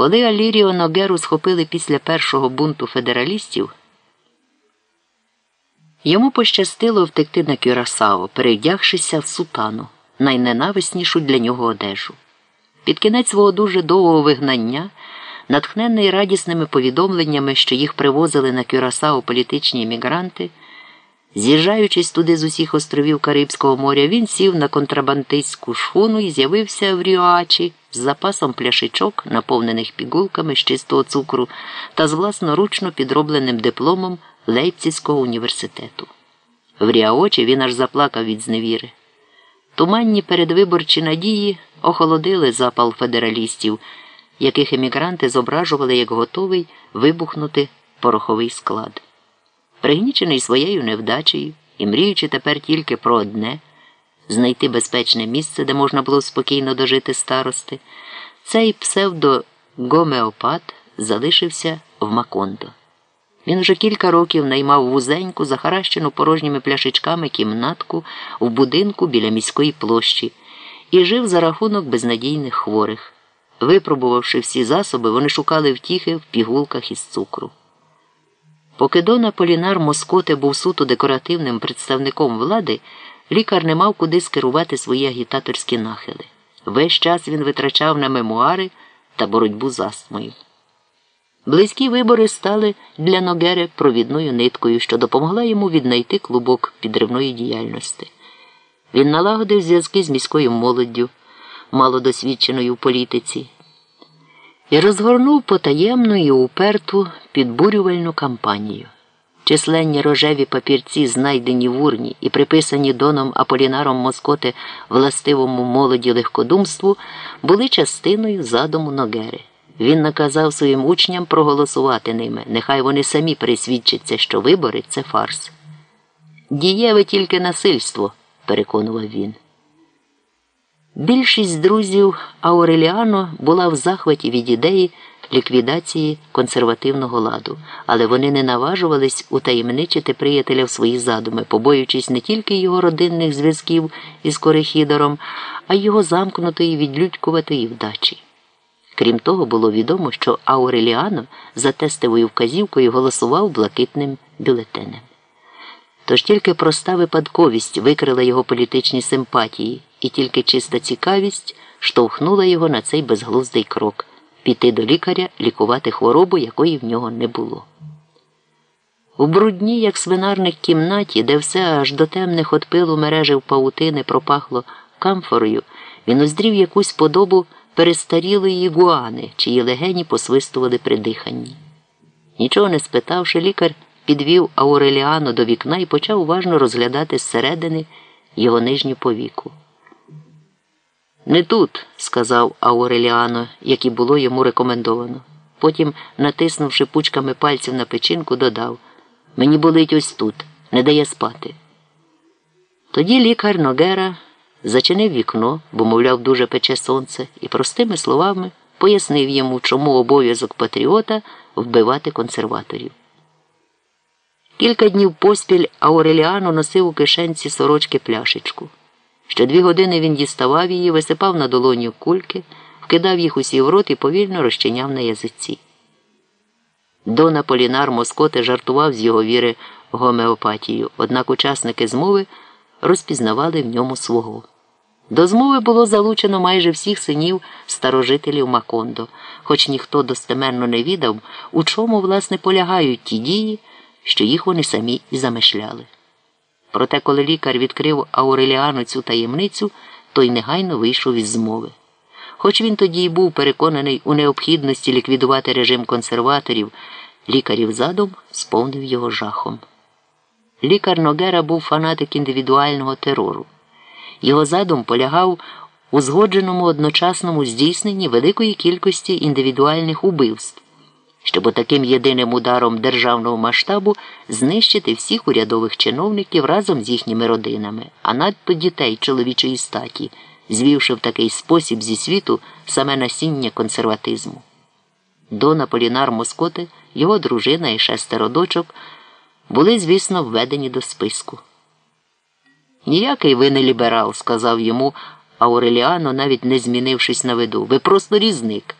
Коли Аліріо Ногеру схопили після першого бунту федералістів, йому пощастило втекти на Кюрасао, перевдягшися в сутану, найненависнішу для нього одежу. Під кінець свого дуже довгого вигнання, натхненний радісними повідомленнями, що їх привозили на Кюрасао політичні емігранти, з'їжджаючись туди з усіх островів Карибського моря, він сів на контрабандистську шхуну і з'явився в Ріоачі з запасом пляшечок, наповнених пігулками з чистого цукру та з власноручно підробленим дипломом Лейпцизького університету. В Ріаочі він аж заплакав від зневіри. Туманні передвиборчі надії охолодили запал федералістів, яких емігранти зображували як готовий вибухнути пороховий склад. Пригнічений своєю невдачею і мріючи тепер тільки про одне знайти безпечне місце, де можна було спокійно дожити старости, цей псевдо-гомеопат залишився в Макондо. Він уже кілька років наймав вузеньку, захаращену порожніми пляшечками кімнатку в будинку біля міської площі і жив за рахунок безнадійних хворих. Випробувавши всі засоби, вони шукали втіхи в пігулках із цукру. Поки Дон Аполінар Москоте був суто декоративним представником влади, лікар не мав куди скерувати свої агітаторські нахили. Весь час він витрачав на мемуари та боротьбу з астмою. Близькі вибори стали для Ногере провідною ниткою, що допомогла йому віднайти клубок підривної діяльності. Він налагодив зв'язки з міською молоддю, малодосвідченою в політиці, і розгорнув потаємну і уперту підбурювальну кампанію. Численні рожеві папірці, знайдені в урні і приписані доном Аполінаром Москоте властивому молоді легкодумству, були частиною задуму Ногери. Він наказав своїм учням проголосувати ними, нехай вони самі присвідчаться, що вибори це фарс. Дієве тільки насильство, переконував він. Більшість друзів Ауреліано була в захваті від ідеї ліквідації консервативного ладу, але вони не наважувались утаємничити приятеля в свої задуми, побоюючись не тільки його родинних зв'язків із Корехідором, а й його замкнутої відлюдькуватої вдачі. Крім того, було відомо, що Ауреліано за тестовою вказівкою голосував блакитним бюлетенем. Тож тільки проста випадковість викрила його політичні симпатії, і тільки чиста цікавість штовхнула його на цей безглуздий крок піти до лікаря лікувати хворобу, якої в нього не було. У брудній, як свинарник кімнаті, де все аж до темних от пилу мережив паутини пропахло камфорою, він уздрів якусь подобу перестарілої ігуани, чиї легені посвистували при диханні. Нічого не спитавши, лікар підвів Ауреліану до вікна і почав уважно розглядати зсередини його нижню повіку. Не тут, сказав Ауреліано, як і було йому рекомендовано. Потім, натиснувши пучками пальців на печінку, додав Мені болить ось тут, не дає спати. Тоді лікар Ногера зачинив вікно, бо, мовляв, дуже пече сонце, і простими словами пояснив йому, чому обов'язок патріота вбивати консерваторів. Кілька днів поспіль Ауреліано носив у кишенці сорочки пляшечку. Ще дві години він діставав її, висипав на долоню кульки, вкидав їх усі в рот і повільно розчиняв на язиці. Дона Полінар Москоте жартував з його віри гомеопатію, однак учасники змови розпізнавали в ньому свого. До змови було залучено майже всіх синів старожителів Макондо, хоч ніхто достеменно не відав, у чому, власне, полягають ті дії, що їх вони самі і замишляли. Проте, коли лікар відкрив Ауреліану цю таємницю, той негайно вийшов із змови. Хоч він тоді й був переконаний у необхідності ліквідувати режим консерваторів, лікарів задум сповнив його жахом. Лікар Ногера був фанатик індивідуального терору. Його задум полягав у згодженому одночасному здійсненні великої кількості індивідуальних убивств щоб таким єдиним ударом державного масштабу знищити всіх урядових чиновників разом з їхніми родинами, а надто дітей чоловічої статі, звівши в такий спосіб зі світу саме насіння консерватизму. Дон Аполінар Москоте, його дружина і шестеро дочок були, звісно, введені до списку. Ніякий ви не ліберал, сказав йому Ауреліано, навіть не змінившись на виду. Ви просто різник.